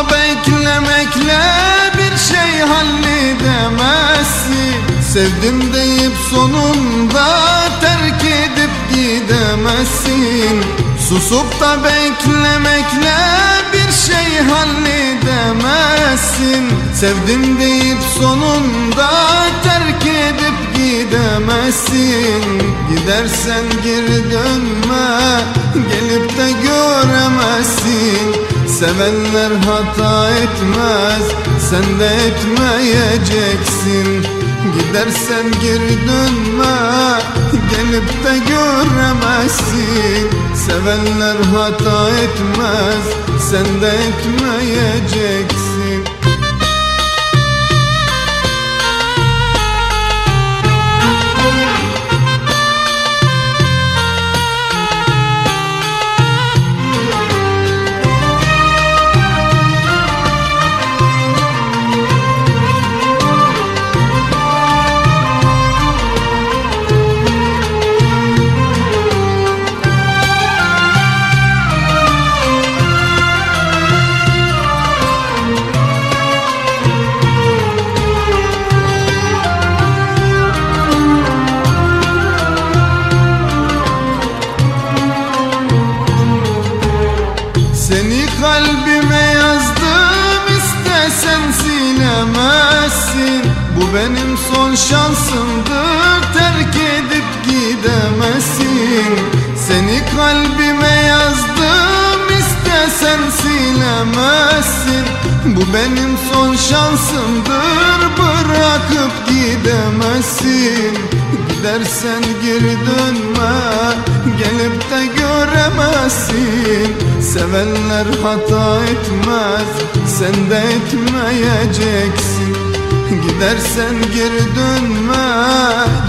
Beklemekle bir şey halledemezsin. Sevdim deyip sonunda terk edip gidemezsin. Susup da beklemekle bir şey halledemezsin. Sevdim deyip sonunda terk edip gidemezsin. Gidersen geri dönme gelip de göremezsin Sevenler hata etmez sen de etmeyeceksin. Gidersen geri dönme gelip de göremezsin. Sevenler hata etmez sen de etmeyeceksin benim son şansımdır. Terk edip gidemezsin. Seni kalbime yazdım istesen silemezsin. Bu benim son şansımdır bırakıp gidemezsin. Gidersen geri dönme gelip de göremezsin. Sevenler hata etmez sen de etmeyeceksin Gidersen geri dönme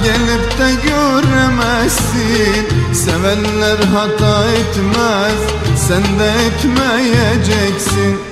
gelip de göremezsin. Sevenler hata etmez sen de etmeyeceksin